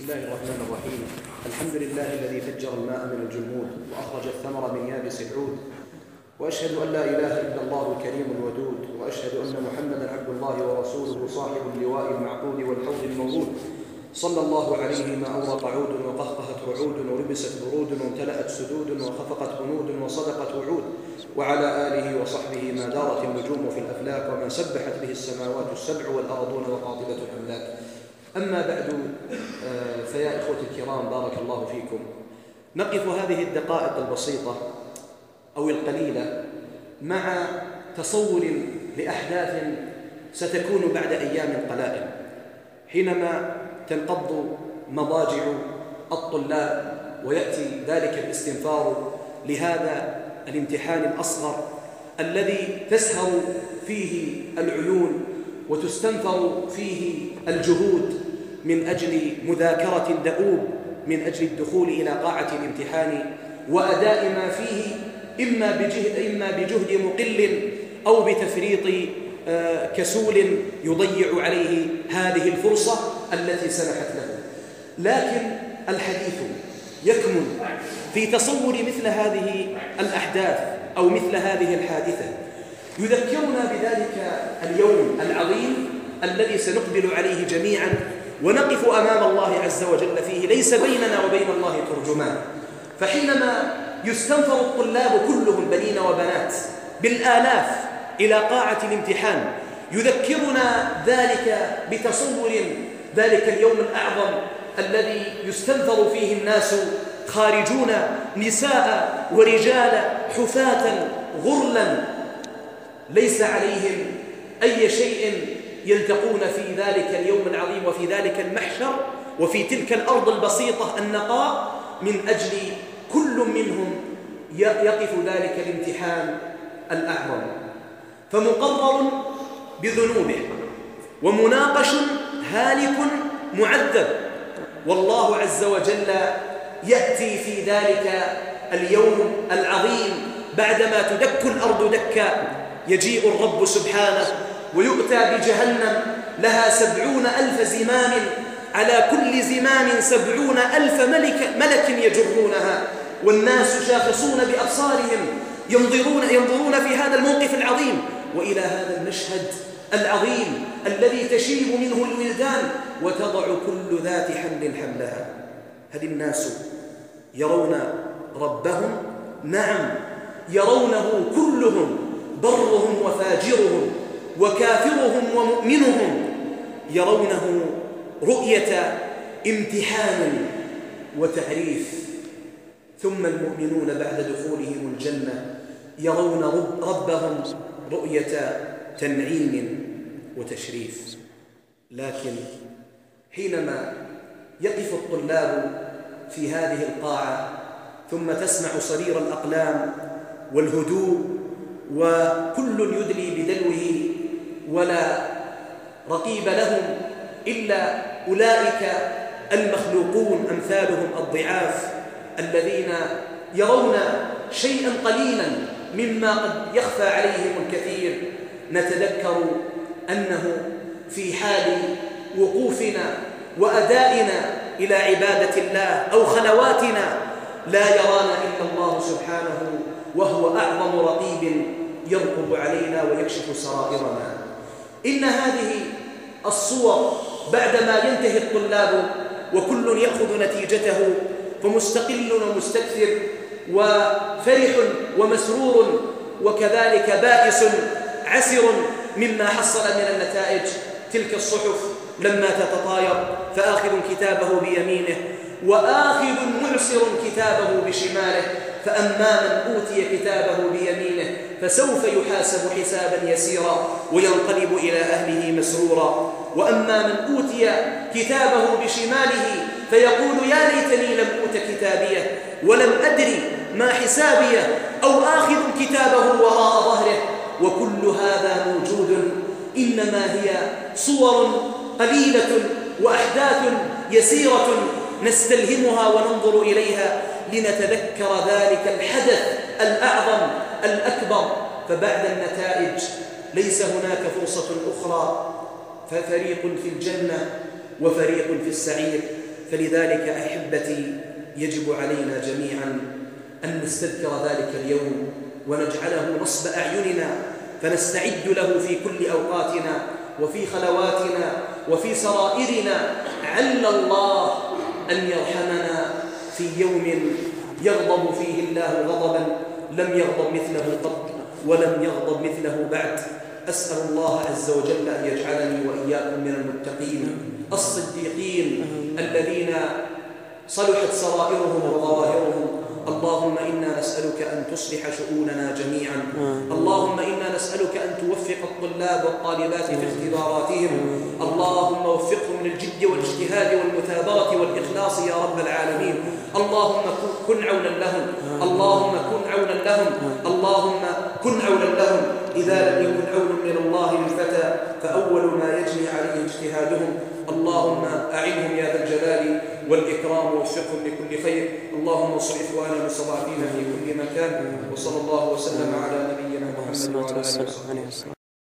الله الرحمن الرحيم. الحمد لله الذي فجر الماء من الجمود وأخرج الثمر من يابس العود وأشهد أن لا إله إلا الله الكريم الودود. وأشهد أن محمدا عبد الله ورسوله صاحب اللواء المعقود والحوض المولود صلى الله عليه ما أورق عود وقهقهت رعود وربست برود وامتلأت سدود وخفقت هنود وصدقت وعود. وعلى آله وصحبه ما دارت النجوم في الأفلاك وما سبحت به السماوات السبع والأرضون وقاطبة الأملاك. أما بعد آه، فيا إخوة الكرام بارك الله فيكم. نقف هذه الدقائق البسيطة أو القليلة مع تصور لأحداث ستكون بعد أيام قلائل. حينما تنقض مضاجع الطلاب ويأتي ذلك الاستنفار لهذا الامتحان الأصغر الذي تسهر فيه العيون وتستنفر فيه الجهود من أجل مذاكرة دؤوب من أجل الدخول إلى قاعة الامتحان وأداء ما فيه إما بجهد, إما بجهد مقل أو بتفريط آه، كسول يضيع عليه هذه الفرصة التي سنحت له. لكن الحديث يكمن في تصور مثل هذه الأحداث أو مثل هذه الحادثة. يذكرنا بذلك اليوم العظيم الذي سنقبل عليه جميعا ونقف أمام الله عز وجل فيه. ليس بيننا وبين الله ترجمان. فحينما يستنفر الطلاب كلهم بنين وبنات بالآلاف إلى قاعة الامتحان يذكرنا ذلك بتصور ذلك اليوم الأعظم الذي يستنفر فيه الناس خارجون نساء ورجال حفاة غرلا ليس عليهم أي شيء يلتقون في ذلك اليوم العظيم وفي ذلك المحشر وفي تلك الأرض البسيطة النقاء من أجل كل منهم يقف ذلك الامتحان الأعظم. فمقرر بذنوبه ومناقش هالك معذب. والله عز وجل يأتي في ذلك اليوم العظيم بعدما تدك الأرض دكا يجيء الرب سبحانه ويؤتى بجهنم لها سبعون ألف زمام على كل زمام سبعون ألف ملك, ملك يجرونها والناس شاخصون بأبصارهم ينظرون, ينظرون في هذا الموقف العظيم وإلى هذا المشهد العظيم الذي تشيب منه الولدان وتضع كل ذات حمل حملها. هل الناس يرون ربهم؟ نعم يرونه كلهم. وفاجرهم وكافرهم ومؤمنهم يرونه رؤية امتحان وتعريف. ثم المؤمنون بعد دخولهم الجنة يرون ربهم رؤية تنعيم وتشريف. لكن حينما يقف الطلاب في هذه القاعة ثم تسمع صرير الأقلام والهدوء وكل يدلي بدلوه ولا رقيب لهم إلا أولئك المخلوقون أمثالهم الضعاف الذين يرون شيئا قليلا مما قد يخفى عليهم الكثير. نتذكر أنه في حال وقوفنا وأدائنا إلى عبادة الله أو خلواتنا لا يرانا إلا الله سبحانه وهو أعظم رقيب يرقب علينا ويكشف سرائرنا. إن هذه الصور بعدما ينتهي الطلاب وكل يأخذ نتيجته فمستقل ومستكثر وفرح ومسرور وكذلك بائس عسر مما حصل من النتائج. تلك الصحف لما تتطاير فآخذ كتابه بيمينه وآخذ معسر كتابه بشماله فأما من أوتي كتابه بيمينه فسوف يحاسب حسابا يسيرا وينقلب إلى أهله مسرورا. وأما من أوتي كتابه بشماله فيقول يا ليتني لم أوت كتابيه ولم أدري ما حسابيه أو آخذ كتابه وراء ظهره. وكل هذا موجود إنما هي صور قليلة وأحداث يسيرة نستلهمها وننظر إليها لنتذكر ذلك الحدث الأعظم الأكبر. فبعد النتائج ليس هناك فرصة أخرى ففريق في الجنة وفريق في السعير. فلذلك أحبتي يجب علينا جميعا أن نستذكر ذلك اليوم ونجعله نصب أعيننا فنستعد له في كل أوقاتنا وفي خلواتنا وفي سرائرنا. عل الله أن يرحمنا في يوم يغضب فيه الله غضبا لم يغضب مثله قط ولم يغضب مثله بعد. أسأل الله عز وجل أن يجعلني وإياكم من المتقين. الصديقين الذين صلحت سرائرهم وظواهرهم اللهم إنا نسألك أن تصلح شؤوننا جميعا. اللهم إنا نسألك أن توفق الطلاب والطالبات في اختباراتهم. اللهم وفقهم للجد والاجتهاد والمثابرة والإخلاص يا رب العالمين. اللهم كن عونا لهم. اللهم كن عونا لهم. اللهم كن عونا لهم. إذا لم يكن عون من الله للفتى فأول ما يجني عليه اجتهادهم اللهم أعنهم يا ذا الجلال والإكرام ووفقهم لكل خير. اللهم انصر إخواننا المستضعفين في كل مكان وصلى الله وسلم على نبينا محمد وعلى آله وصحبه